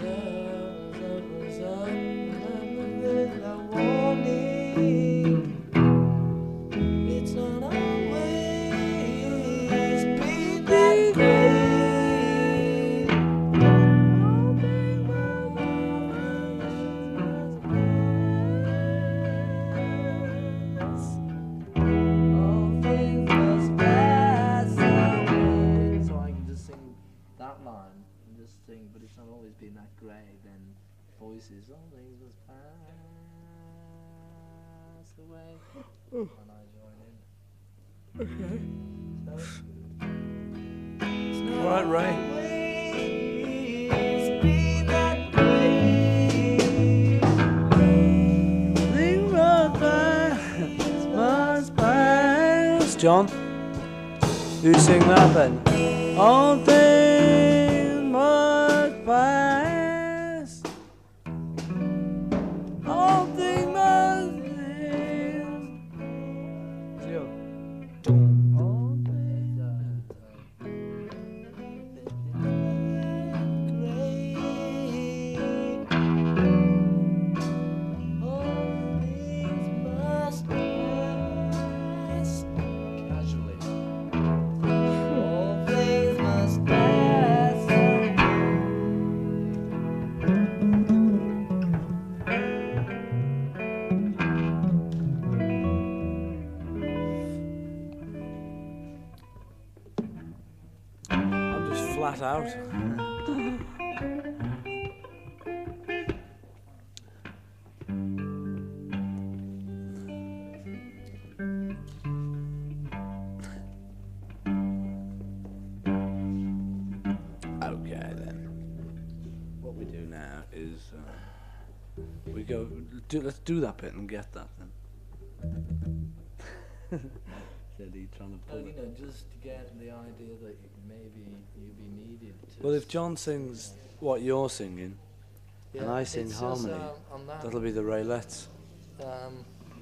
It's sing, but it's not always been that grey. Then voices, all things must pass away. and I join in. Okay. So, All right, Ray. always been that way. Things must pass. John, you sing that then. All things flat out. Okay then. What we do now is uh, we go. Do, let's do that bit and get that then. Said he trying to pull Well, you know, just to get the idea that maybe you'd be needed to. Well, if John sings what you're singing, and I sing it's just, harmony, um, that, that'll be the Raelettes. um,